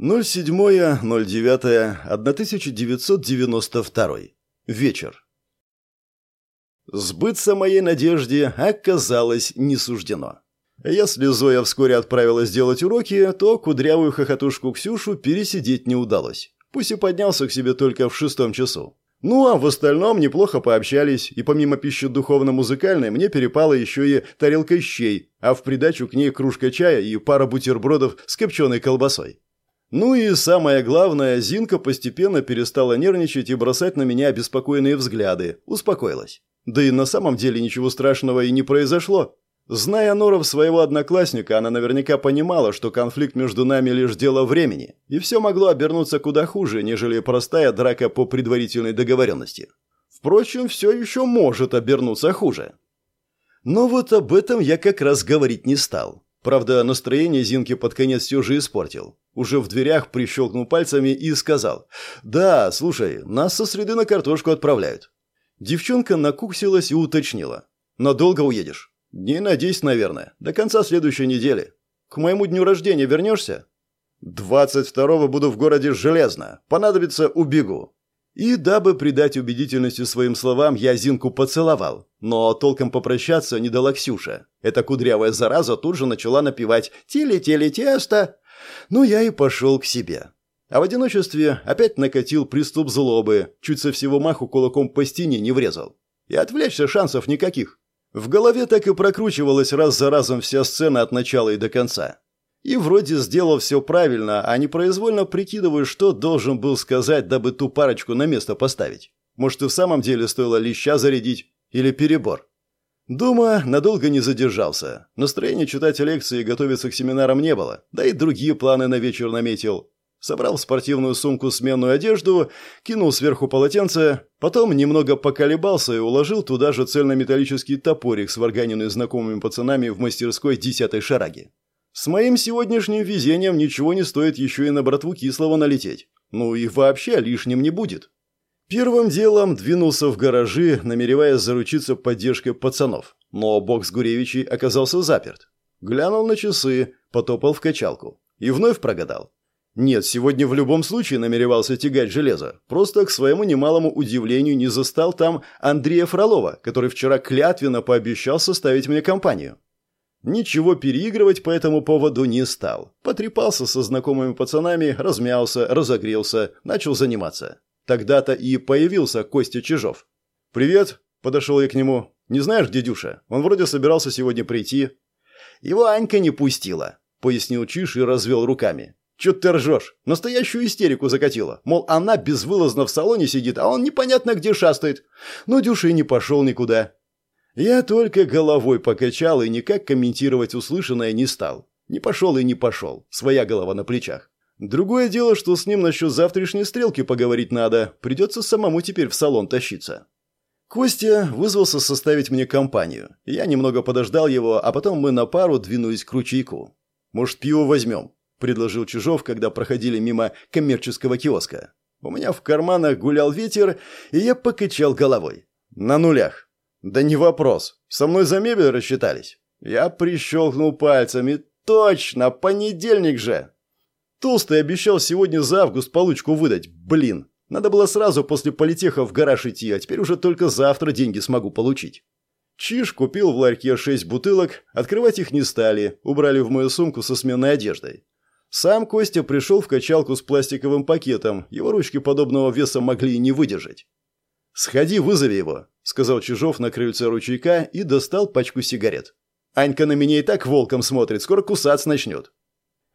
07.09.1992. Вечер. Сбыться моей надежде оказалось не суждено. Если Зоя вскоре отправилась делать уроки, то кудрявую хохотушку Ксюшу пересидеть не удалось. Пусть и поднялся к себе только в шестом часу. Ну, а в остальном неплохо пообщались, и помимо пищи духовно-музыкальной мне перепало еще и тарелка щей, а в придачу к ней кружка чая и пара бутербродов с копченой колбасой. Ну и самое главное, Зинка постепенно перестала нервничать и бросать на меня обеспокоенные взгляды, успокоилась. Да и на самом деле ничего страшного и не произошло. Зная Норов своего одноклассника, она наверняка понимала, что конфликт между нами лишь дело времени, и все могло обернуться куда хуже, нежели простая драка по предварительной договоренности. Впрочем, все еще может обернуться хуже. Но вот об этом я как раз говорить не стал. Правда, настроение Зинки под конец все же испортил. Уже в дверях прищелкнул пальцами и сказал «Да, слушай, нас со среды на картошку отправляют». Девчонка накуксилась и уточнила «Надолго уедешь?» Дней на десять, наверное. До конца следующей недели. К моему дню рождения вернешься? Двадцать второго буду в городе Железно. Понадобится, убегу. И дабы придать убедительности своим словам, я Зинку поцеловал. Но толком попрощаться не дала Ксюша. Эта кудрявая зараза тут же начала напевать «Теле-теле тесто». Ну, я и пошел к себе. А в одиночестве опять накатил приступ злобы, чуть со всего маху кулаком по стене не врезал. И отвлечься шансов никаких. В голове так и прокручивалась раз за разом вся сцена от начала и до конца. И вроде сделал все правильно, а непроизвольно прикидываю, что должен был сказать, дабы ту парочку на место поставить. Может, и в самом деле стоило леща зарядить? Или перебор? Дома надолго не задержался. Настроения читать лекции и готовиться к семинарам не было, да и другие планы на вечер наметил. Собрал в спортивную сумку сменную одежду, кинул сверху полотенце, потом немного поколебался и уложил туда же цельнометаллический топорик, сварганенный знакомыми пацанами в мастерской десятой шараги. С моим сегодняшним везением ничего не стоит еще и на братву кислого налететь. Ну и вообще лишним не будет. Первым делом двинулся в гаражи, намереваясь заручиться поддержкой пацанов. Но бокс Гуревичей оказался заперт. Глянул на часы, потопал в качалку. И вновь прогадал. Нет, сегодня в любом случае намеревался тягать железо. Просто к своему немалому удивлению не застал там Андрея Фролова, который вчера клятвенно пообещал составить мне компанию. Ничего переигрывать по этому поводу не стал. Потрепался со знакомыми пацанами, размялся, разогрелся, начал заниматься. Тогда-то и появился Костя Чижов. «Привет», – подошел я к нему. «Не знаешь, где Дюша? Он вроде собирался сегодня прийти». «Его Анька не пустила», – пояснил Чиж и развел руками. Чё ты ржешь? Настоящую истерику закатила. Мол, она безвылазно в салоне сидит, а он непонятно где шастает. Но Дюша и не пошел никуда. Я только головой покачал и никак комментировать услышанное не стал. Не пошел и не пошел. Своя голова на плечах. Другое дело, что с ним насчет завтрашней стрелки поговорить надо. Придется самому теперь в салон тащиться. Костя вызвался составить мне компанию. Я немного подождал его, а потом мы на пару двинулись к ручейку. «Может, пиво возьмем?» – предложил Чижов, когда проходили мимо коммерческого киоска. У меня в карманах гулял ветер, и я покачал головой. «На нулях». «Да не вопрос. Со мной за мебель рассчитались». Я прищелкнул пальцами. «Точно, понедельник же!» Толстый обещал сегодня за август получку выдать. Блин, надо было сразу после политеха в гараж идти, а теперь уже только завтра деньги смогу получить. Чиж купил в ларьке шесть бутылок, открывать их не стали, убрали в мою сумку со сменной одеждой. Сам Костя пришел в качалку с пластиковым пакетом, его ручки подобного веса могли и не выдержать. «Сходи, вызови его», — сказал Чижов на крыльце ручейка и достал пачку сигарет. «Анька на меня и так волком смотрит, скоро кусаться начнет».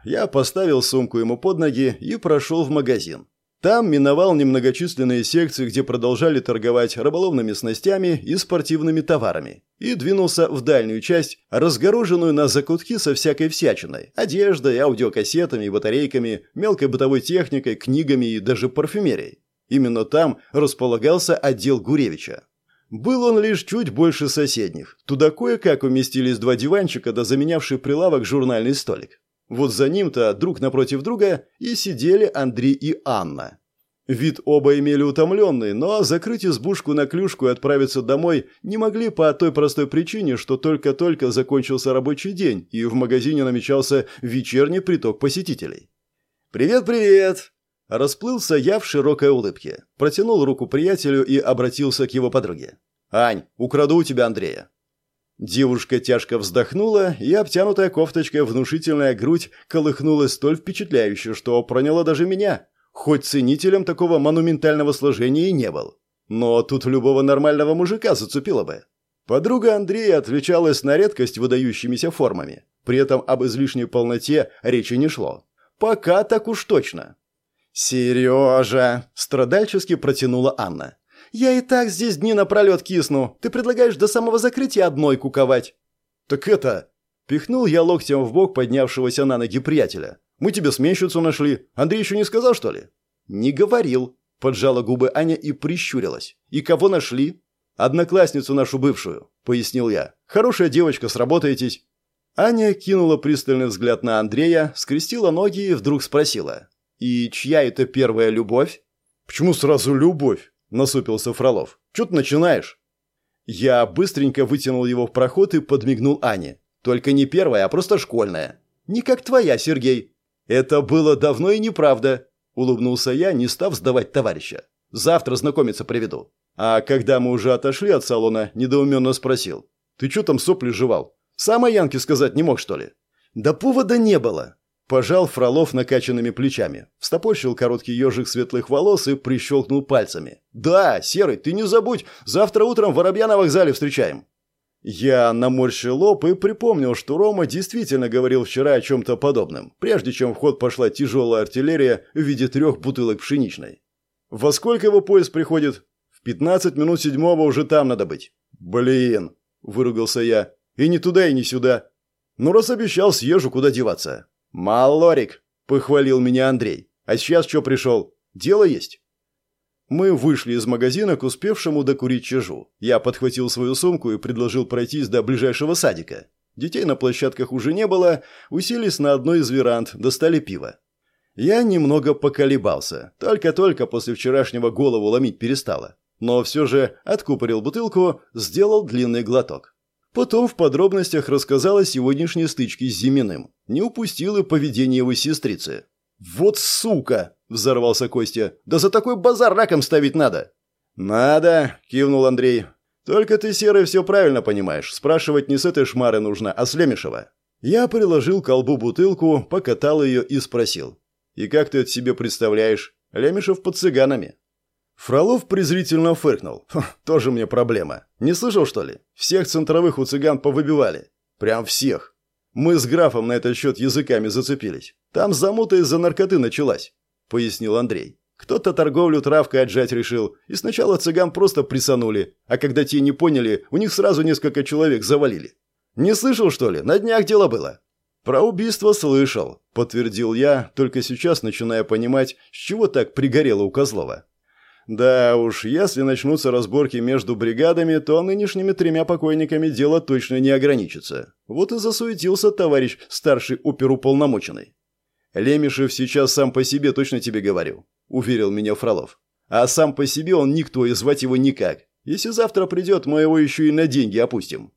Я поставил сумку ему под ноги и прошел в магазин. Там миновал немногочисленные секции, где продолжали торговать рыболовными снастями и спортивными товарами, и двинулся в дальнюю часть, разгороженную на закутки со всякой всячиной – одеждой, аудиокассетами, батарейками, мелкой бытовой техникой, книгами и даже парфюмерией. Именно там располагался отдел Гуревича. Был он лишь чуть больше соседних. Туда кое-как уместились два диванчика, да заменявший прилавок журнальный столик. Вот за ним-то друг напротив друга и сидели Андрей и Анна. Вид оба имели утомленный, но закрыть избушку на клюшку и отправиться домой не могли по той простой причине, что только-только закончился рабочий день, и в магазине намечался вечерний приток посетителей. «Привет-привет!» Расплылся я в широкой улыбке, протянул руку приятелю и обратился к его подруге. «Ань, украду у тебя Андрея». Девушка тяжко вздохнула, и обтянутая кофточкой внушительная грудь колыхнулась столь впечатляюще, что проняла даже меня, хоть ценителем такого монументального сложения и не был. Но тут любого нормального мужика зацепило бы. Подруга Андрея отличалась на редкость выдающимися формами. При этом об излишней полноте речи не шло. Пока так уж точно. «Сережа!» – страдальчески протянула Анна. «Я и так здесь дни напролет кисну. Ты предлагаешь до самого закрытия одной куковать». «Так это...» – пихнул я локтем в бок поднявшегося на ноги приятеля. «Мы тебе сменщицу нашли. Андрей еще не сказал, что ли?» «Не говорил», – поджала губы Аня и прищурилась. «И кого нашли?» «Одноклассницу нашу бывшую», – пояснил я. «Хорошая девочка, сработаетесь». Аня кинула пристальный взгляд на Андрея, скрестила ноги и вдруг спросила. «И чья это первая любовь?» «Почему сразу любовь?» насупился Фролов. «Чё ты начинаешь?» Я быстренько вытянул его в проход и подмигнул Ане. «Только не первая, а просто школьная. Не как твоя, Сергей». «Это было давно и неправда», — улыбнулся я, не став сдавать товарища. «Завтра знакомиться приведу». А когда мы уже отошли от салона, недоуменно спросил. «Ты чё там сопли жевал? Сам Янке сказать не мог, что ли?» «Да повода не было», Пожал Фролов накачанными плечами, встопорщил короткий ежик светлых волос и прищелкнул пальцами. «Да, Серый, ты не забудь, завтра утром воробья на вокзале встречаем». Я наморщил лоб и припомнил, что Рома действительно говорил вчера о чем-то подобном, прежде чем в ход пошла тяжелая артиллерия в виде трех бутылок пшеничной. «Во сколько его поезд приходит?» «В пятнадцать минут седьмого уже там надо быть». «Блин!» – выругался я. «И не туда, и не сюда. Ну, раз обещал, съезжу, куда деваться». «Малорик!» – похвалил меня Андрей. «А сейчас что пришел? Дело есть?» Мы вышли из магазина к успевшему докурить чижу. Я подхватил свою сумку и предложил пройтись до ближайшего садика. Детей на площадках уже не было, уселись на одной из веранд, достали пиво. Я немного поколебался, только-только после вчерашнего голову ломить перестало. Но все же откупорил бутылку, сделал длинный глоток. Потом в подробностях рассказал о сегодняшней стычке с Зиминым. Не упустил и поведение его сестрицы. «Вот сука!» – взорвался Костя. «Да за такой базар раком ставить надо!» «Надо!» – кивнул Андрей. «Только ты, Серый, все правильно понимаешь. Спрашивать не с этой шмары нужно, а с Лемешева». Я приложил к колбу бутылку, покатал ее и спросил. «И как ты это себе представляешь? Лемешев под цыганами». Фролов презрительно фыркнул. «Тоже мне проблема. Не слышал, что ли? Всех центровых у цыган повыбивали. Прям всех. Мы с графом на этот счет языками зацепились. Там замута из-за наркоты началась», — пояснил Андрей. «Кто-то торговлю травкой отжать решил, и сначала цыган просто присанули, а когда те не поняли, у них сразу несколько человек завалили. Не слышал, что ли? На днях дело было». «Про убийство слышал», — подтвердил я, только сейчас начиная понимать, с чего так пригорело у Козлова. Да уж, если начнутся разборки между бригадами, то нынешними тремя покойниками дело точно не ограничится. Вот и засуетился товарищ старший оперуполномоченный. «Лемешев сейчас сам по себе, точно тебе говорю», — уверил меня Фролов. «А сам по себе он никто, и звать его никак. Если завтра придет, мы его еще и на деньги опустим».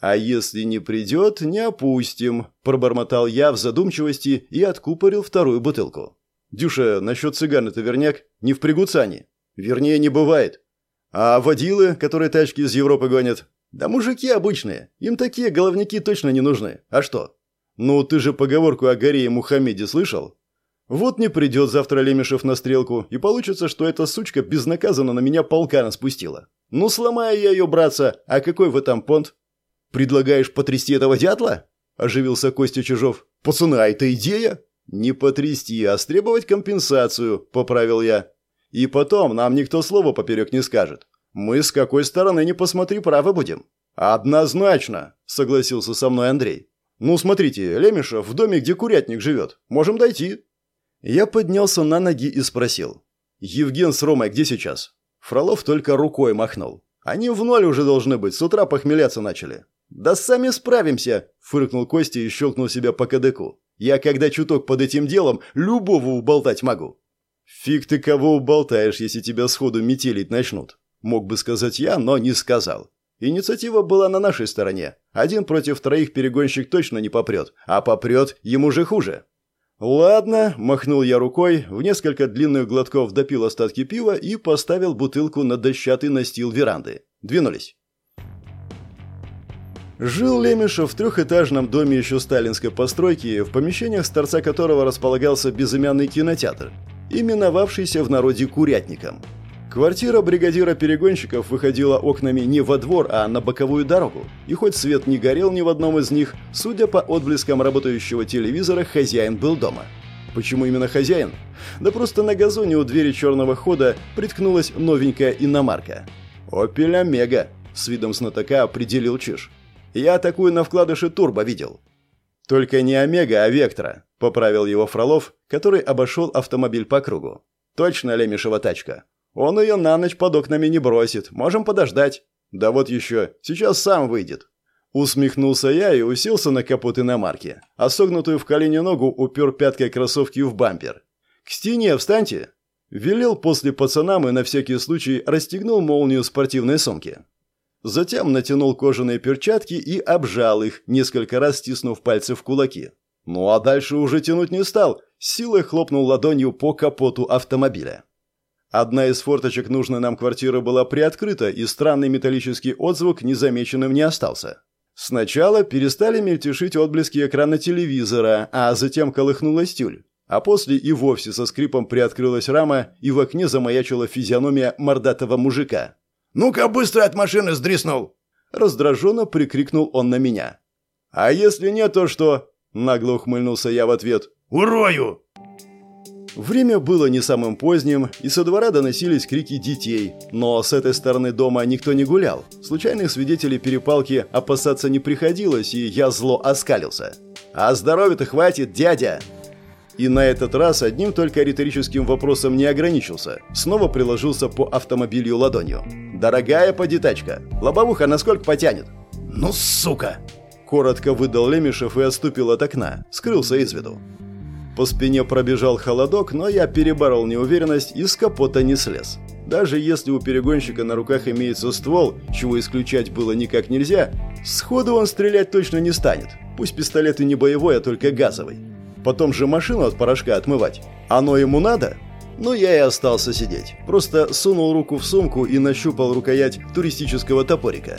«А если не придет, не опустим», – пробормотал я в задумчивости и откупорил вторую бутылку. «Дюша, насчет цыган это верняк? Не впрягутся они?» Вернее, не бывает. А водилы, которые тачки из Европы гонят? Да мужики обычные. Им такие головники точно не нужны. А что? Ну, ты же поговорку о горе и Мухаммеде слышал? Вот не придет завтра Лемешев на стрелку, и получится, что эта сучка безнаказанно на меня полкана спустила. Ну, сломаю я ее, братца, а какой в этом понт? Предлагаешь потрясти этого дятла? Оживился Костя Чижов. Пацаны, а это идея? Не потрясти, а стребовать компенсацию, поправил я. И потом нам никто слова поперек не скажет. Мы с какой стороны не посмотри правы будем. Однозначно, согласился со мной Андрей. Ну, смотрите, Лемешев в доме, где курятник живет. Можем дойти. Я поднялся на ноги и спросил. Евген с Ромой где сейчас? Фролов только рукой махнул. Они в ноль уже должны быть, с утра похмеляться начали. «Да сами справимся!» – фыркнул Костя и щелкнул себя по кадыку. «Я, когда чуток под этим делом, любого уболтать могу. «Фиг ты кого уболтаешь, если тебя сходу метелить начнут», – мог бы сказать я, но не сказал. Инициатива была на нашей стороне. Один против троих перегонщик точно не попрет, а попрет ему же хуже. «Ладно», – махнул я рукой, в несколько длинных глотков допил остатки пива и поставил бутылку на дощатый настил веранды. Двинулись. Жил Лемешев в трехэтажном доме еще сталинской постройки, в помещениях с торца которого располагался безымянный кинотеатр, именовавшийся в народе «Курятником». Квартира бригадира перегонщиков выходила окнами не во двор, а на боковую дорогу. И хоть свет не горел ни в одном из них, судя по отблескам работающего телевизора, хозяин был дома. Почему именно хозяин? Да просто на газоне у двери черного хода приткнулась новенькая иномарка. «Опель Омега», — с видом знатока определил Чиж. «Я такую на вкладыше турбо видел». «Только не Омега, а Вектора», — поправил его Фролов, который обошел автомобиль по кругу. «Точно Лемешева тачка. Он ее на ночь под окнами не бросит. Можем подождать. Да вот еще, сейчас сам выйдет. Усмехнулся я и уселся на капот иномарки, а согнутую в колене ногу упер пяткой кроссовки в бампер. «К стене встаньте!» Велел после пацанам и на всякий случай расстегнул молнию спортивной сумки. Затем натянул кожаные перчатки и обжал их, несколько раз стиснув пальцы в кулаки. Ну а дальше уже тянуть не стал, силой хлопнул ладонью по капоту автомобиля. Одна из форточек нужной нам квартиры была приоткрыта, и странный металлический отзвук незамеченным не остался. Сначала перестали мельтешить отблески экрана телевизора, а затем колыхнулась тюль. А после и вовсе со скрипом приоткрылась рама, и в окне замаячила физиономия мордатого мужика. «Ну-ка быстро от машины сдриснул!» Раздраженно прикрикнул он на меня. «А если нет, то что?» Нагло ухмыльнулся я в ответ. «Урою!» Время было не самым поздним, и со двора доносились крики детей, но с этой стороны дома никто не гулял. Случайных свидетелей перепалки опасаться не приходилось, и я зло оскалился. «А здоровья-то хватит, дядя!» И на этот раз одним только риторическим вопросом не ограничился. Снова приложился по автомобилю ладонью. «Дорогая подитачка, лобовуха насколько потянет?» «Ну, сука!» Коротко выдал Лемешев и отступил от окна, скрылся из виду. По спине пробежал холодок, но я переборол неуверенность и с капота не слез. Даже если у перегонщика на руках имеется ствол, чего исключать было никак нельзя, сходу он стрелять точно не станет. Пусть пистолет и не боевой, а только газовый. Потом же машину от порошка отмывать. Оно ему надо? Но я и остался сидеть. Просто сунул руку в сумку и нащупал рукоять туристического топорика.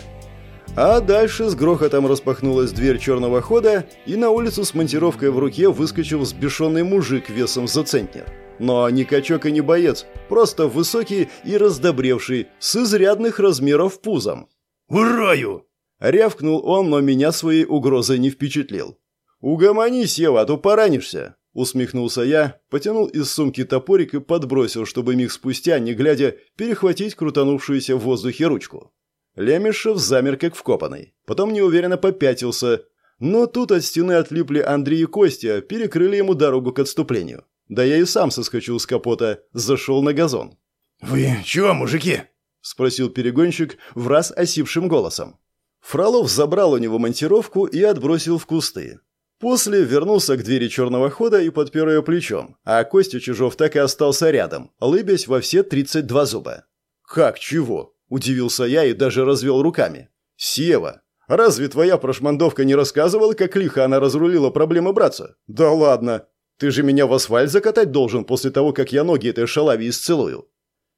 А дальше с грохотом распахнулась дверь черного хода, и на улицу с монтировкой в руке выскочил взбешенный мужик весом за центнер. Но не качок и не боец, просто высокий и раздобревший, с изрядных размеров пузом. «Урою!» Рявкнул он, но меня своей угрозой не впечатлил. «Угомонись, Ева, а то поранишься!» Усмехнулся я, потянул из сумки топорик и подбросил, чтобы миг спустя, не глядя, перехватить крутанувшуюся в воздухе ручку. Лемешев замер как вкопанный. Потом неуверенно попятился. Но тут от стены отлипли Андрей и Костя, перекрыли ему дорогу к отступлению. Да я и сам соскочил с капота, зашел на газон. «Вы чего, мужики?» – спросил перегонщик в раз осипшим голосом. Фролов забрал у него монтировку и отбросил в кусты. После вернулся к двери черного хода и подпер ее плечом, а Костя Чижов так и остался рядом, лыбясь во все 32 зуба. «Как чего?» Удивился я и даже развел руками. «Сева, разве твоя прошмандовка не рассказывала, как лихо она разрулила проблемы братца? Да ладно! Ты же меня в асфальт закатать должен после того, как я ноги этой шалави исцелую».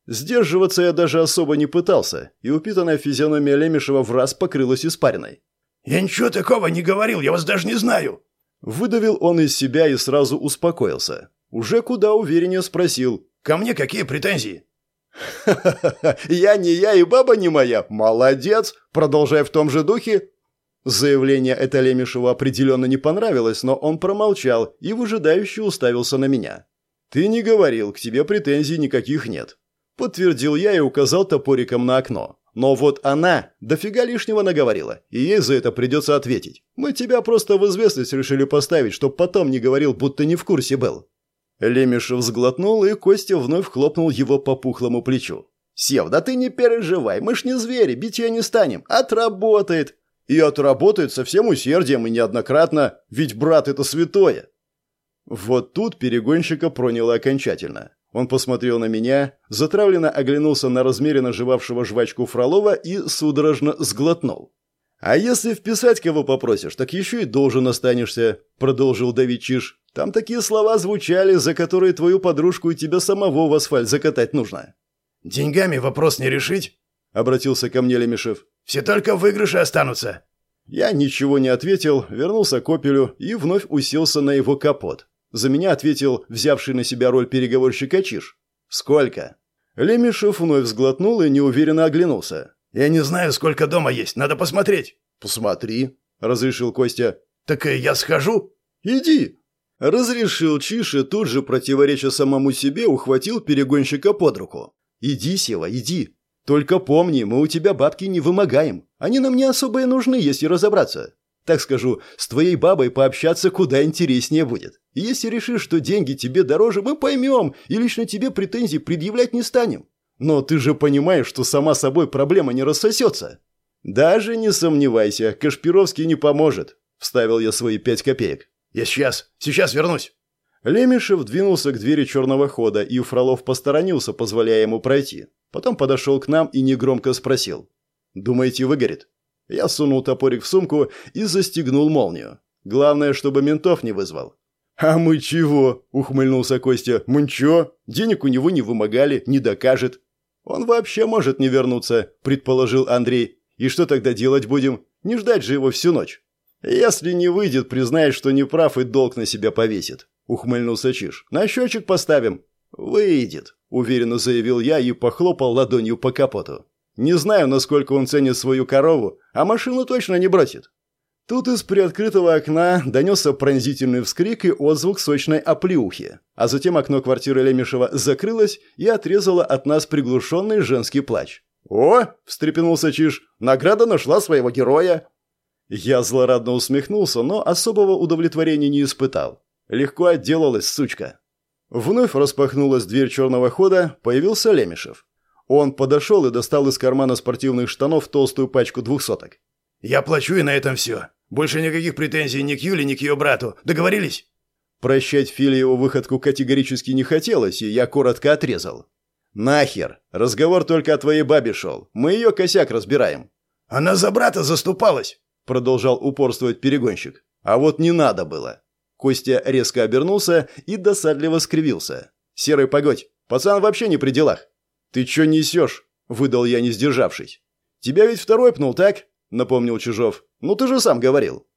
Сдерживаться я даже особо не пытался, и упитанная физиономия Лемешева в раз покрылась испариной. «Я ничего такого не говорил, я вас даже не знаю!» Выдавил он из себя и сразу успокоился. Уже куда увереннее спросил. «Ко мне какие претензии?» «Ха-ха-ха! Я не я и баба не моя! Молодец! Продолжай в том же духе!» Заявление это Лемешеву определенно не понравилось, но он промолчал и выжидающе уставился на меня. «Ты не говорил, к тебе претензий никаких нет», — подтвердил я и указал топориком на окно. «Но вот она дофига лишнего наговорила, и ей за это придется ответить. Мы тебя просто в известность решили поставить, чтоб потом не говорил, будто не в курсе был». Лемешев сглотнул, и Костя вновь хлопнул его по пухлому плечу. «Сев, да ты не переживай, мы ж не звери, бить ее не станем. Отработает!» «И отработает со всем усердием и неоднократно, ведь брат это святое!» Вот тут перегонщика проняло окончательно. Он посмотрел на меня, затравленно оглянулся на размеренно жевавшего жвачку Фролова и судорожно сглотнул. «А если вписать кого попросишь, так еще и должен останешься», — продолжил давить Чиж. Там такие слова звучали, за которые твою подружку и тебя самого в асфальт закатать нужно». «Деньгами вопрос не решить?» — обратился ко мне Лемешев. «Все только выигрыши останутся». Я ничего не ответил, вернулся к «Опелю» и вновь уселся на его капот. За меня ответил взявший на себя роль переговорщика Чиш. «Сколько?» Лемешев вновь сглотнул и неуверенно оглянулся. «Я не знаю, сколько дома есть, надо посмотреть». «Посмотри», — разрешил Костя. «Так я схожу?» «Иди». Разрешил Чиш и тут же, противореча самому себе, ухватил перегонщика под руку. «Иди, Сева, иди. Только помни, мы у тебя бабки не вымогаем. Они нам не особо и нужны, если разобраться. Так скажу, с твоей бабой пообщаться куда интереснее будет. И если решишь, что деньги тебе дороже, мы поймем и лично тебе претензий предъявлять не станем. Но ты же понимаешь, что сама собой проблема не рассосется. Даже не сомневайся, Кашпировский не поможет. Вставил я свои пять копеек. Я сейчас, сейчас вернусь. Лемешев двинулся к двери черного хода, и Фролов посторонился, позволяя ему пройти. Потом подошел к нам и негромко спросил. «Думаете, выгорит?» Я сунул топорик в сумку и застегнул молнию. Главное, чтобы ментов не вызвал. «А мы чего?» – ухмыльнулся Костя. «Мы ничего. Денег у него не вымогали, не докажет». «Он вообще может не вернуться», – предположил Андрей. «И что тогда делать будем? Не ждать же его всю ночь». «Если не выйдет, признает, что не прав и долг на себя повесит», – ухмыльнулся Чиж. «На счетчик поставим». «Выйдет», – уверенно заявил я и похлопал ладонью по капоту. «Не знаю, насколько он ценит свою корову, а машину точно не бросит». Тут из приоткрытого окна донесся пронзительный вскрик и отзвук сочной оплеухи, а затем окно квартиры Лемешева закрылось и отрезало от нас приглушенный женский плач. «О!» – встрепенулся Чиж. «Награда нашла своего героя!» Я злорадно усмехнулся, но особого удовлетворения не испытал. Легко отделалась сучка. Вновь распахнулась дверь черного хода, появился Лемешев. Он подошел и достал из кармана спортивных штанов толстую пачку двухсоток. «Я плачу, и на этом все. Больше никаких претензий ни к Юле, ни к ее брату. Договорились?» Прощать Филе его выходку категорически не хотелось, и я коротко отрезал. «Нахер! Разговор только о твоей бабе шел. Мы ее косяк разбираем». «Она за брата заступалась!» Продолжал упорствовать перегонщик. «А вот не надо было». Костя резко обернулся и досадливо скривился. «Серый погодь, пацан вообще не при делах». «Ты чё несешь?» – выдал я, не сдержавшись. «Тебя ведь второй пнул, так?» – напомнил Чижов. «Ну ты же сам говорил».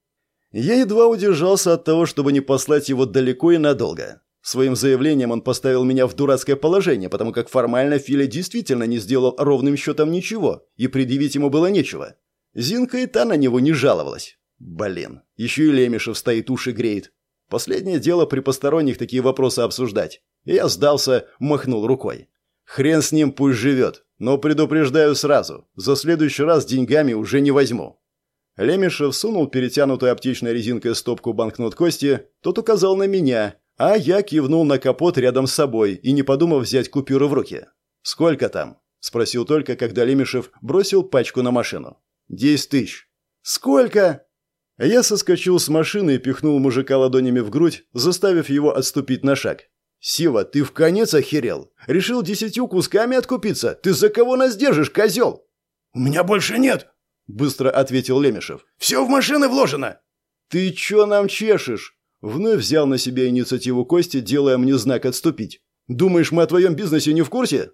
Я едва удержался от того, чтобы не послать его далеко и надолго. Своим заявлением он поставил меня в дурацкое положение, потому как формально Филя действительно не сделал ровным счетом ничего, и предъявить ему было нечего. Зинка и та на него не жаловалась. Блин, еще и Лемешев стоит, уши греет. Последнее дело при посторонних такие вопросы обсуждать. Я сдался, махнул рукой. Хрен с ним пусть живет, но предупреждаю сразу, за следующий раз деньгами уже не возьму. Лемешев сунул перетянутую аптечной резинкой стопку банкнот Кости, тот указал на меня, а я кивнул на капот рядом с собой и, не подумав, взять купюры в руки. «Сколько там?» – спросил только, когда Лемешев бросил пачку на машину. «Десять тысяч». «Сколько?» Я соскочил с машины и пихнул мужика ладонями в грудь, заставив его отступить на шаг. «Сива, ты в конец охерел? Решил десятью кусками откупиться? Ты за кого нас держишь, козел?» «У меня больше нет!» – быстро ответил Лемешев. «Все в машины вложено!» «Ты чё нам чешешь?» Вновь взял на себя инициативу Кости, делая мне знак отступить. «Думаешь, мы о твоем бизнесе не в курсе?»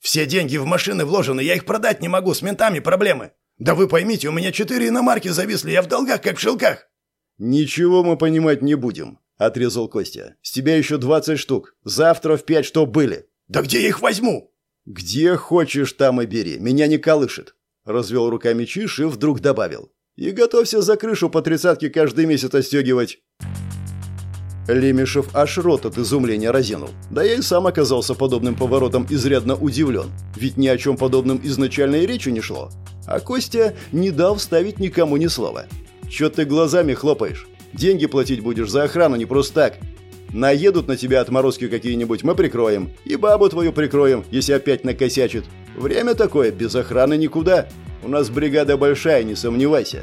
«Все деньги в машины вложены, я их продать не могу, с ментами проблемы. Да вы поймите, у меня четыре иномарки зависли, я в долгах, как в шелках». «Ничего мы понимать не будем», — отрезал Костя. «С тебя еще двадцать штук. Завтра в пять что были». «Да где я их возьму?» «Где хочешь, там и бери. Меня не колышет». Развел руками Чиш и вдруг добавил. «И готовься за крышу по тридцатке каждый месяц отстегивать». Лемешев аж рот от изумления разинул. Да я и сам оказался подобным поворотом изрядно удивлен. Ведь ни о чем подобном изначально и речи не шло. А Костя не дал вставить никому ни слова. «Чё ты глазами хлопаешь? Деньги платить будешь за охрану не просто так. Наедут на тебя отморозки какие-нибудь, мы прикроем. И бабу твою прикроем, если опять накосячит. Время такое, без охраны никуда. У нас бригада большая, не сомневайся».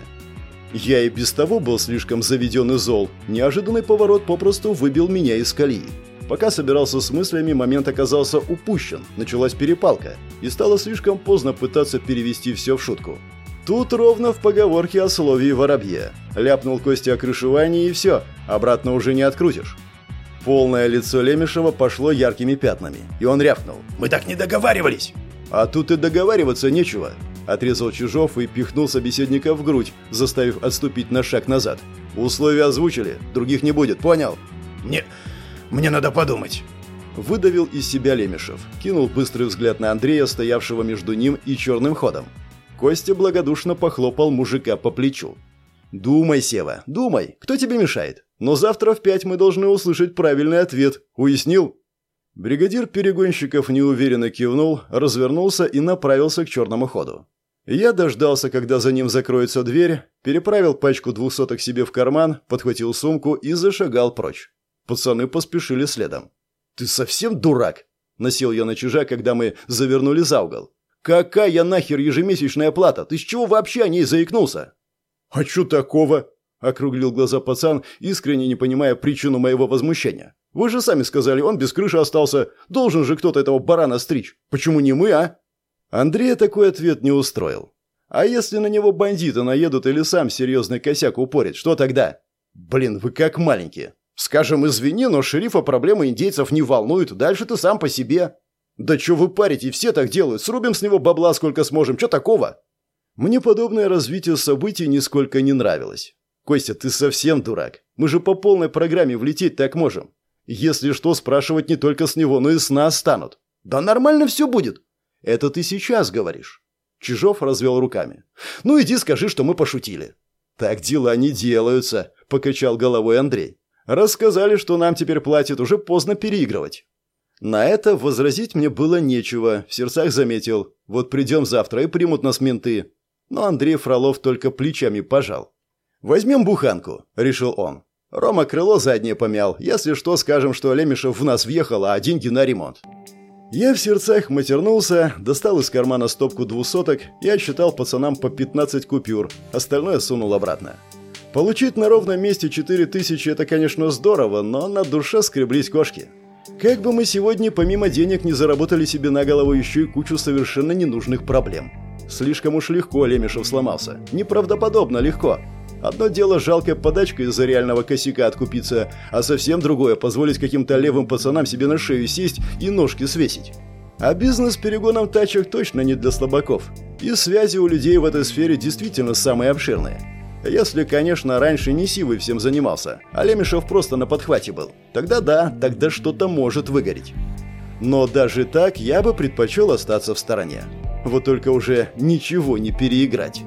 Я и без того был слишком заведен и зол. Неожиданный поворот попросту выбил меня из колеи. Пока собирался с мыслями, момент оказался упущен. Началась перепалка. И стало слишком поздно пытаться перевести все в шутку. Тут ровно в поговорке о слове воробье. Ляпнул Костя о крышевании и все. Обратно уже не открутишь. Полное лицо Лемешева пошло яркими пятнами, и он рявкнул. «Мы так не договаривались!» «А тут и договариваться нечего», – отрезал Чижов и пихнул собеседника в грудь, заставив отступить на шаг назад. «Условия озвучили, других не будет, понял?» «Мне... мне надо подумать». Выдавил из себя Лемешев, кинул быстрый взгляд на Андрея, стоявшего между ним и черным ходом. Костя благодушно похлопал мужика по плечу. «Думай, Сева, думай, кто тебе мешает? Но завтра в пять мы должны услышать правильный ответ. Уяснил?» Бригадир перегонщиков неуверенно кивнул, развернулся и направился к черному ходу. Я дождался, когда за ним закроется дверь, переправил пачку двухсоток себе в карман, подхватил сумку и зашагал прочь. Пацаны поспешили следом. «Ты совсем дурак?» – носил я на чужа, когда мы завернули за угол. «Какая нахер ежемесячная плата? Ты с чего вообще о ней заикнулся?» «А чё такого?» – округлил глаза пацан, искренне не понимая причину моего возмущения. «Вы же сами сказали, он без крыши остался. Должен же кто-то этого барана стричь. Почему не мы, а?» Андрея такой ответ не устроил. «А если на него бандиты наедут или сам серьезный косяк упорит, что тогда?» «Блин, вы как маленькие. Скажем, извини, но шерифа проблемы индейцев не волнуют, дальше ты сам по себе. Да чё вы парите, все так делают, срубим с него бабла сколько сможем, чё такого? Мне подобное развитие событий нисколько не нравилось. Костя, ты совсем дурак. Мы же по полной программе влететь так можем. Если что, спрашивать не только с него, но и с нас станут. Да нормально все будет. Это ты сейчас говоришь. Чижов развел руками. Ну иди скажи, что мы пошутили. Так дела не делаются, покачал головой Андрей. Рассказали, что нам теперь платят, уже поздно переигрывать. На это возразить мне было нечего, в сердцах заметил. Вот придем завтра и примут нас менты. Но Андрей Фролов только плечами пожал. «Возьмем буханку», — решил он. Рома крыло заднее помял. Если что, скажем, что Лемешев в нас въехал, а деньги на ремонт. Я в сердцах матернулся, достал из кармана стопку двусоток и отсчитал пацанам по 15 купюр. Остальное сунул обратно. Получить на ровном месте 4000 – это, конечно, здорово, но на душе скреблись кошки. Как бы мы сегодня помимо денег не заработали себе на голову еще и кучу совершенно ненужных проблем. Слишком уж легко Лемешев сломался. Неправдоподобно легко. Одно дело жалкая подачка из-за реального косяка откупиться, а совсем другое – позволить каким-то левым пацанам себе на шею сесть и ножки свесить. А бизнес перегоном тачек точно не для слабаков. И связи у людей в этой сфере действительно самые обширные. Если, конечно, раньше не Сивый всем занимался, а Лемешев просто на подхвате был. Тогда да, тогда что-то может выгореть. Но даже так я бы предпочел остаться в стороне. Вот только уже ничего не переиграть.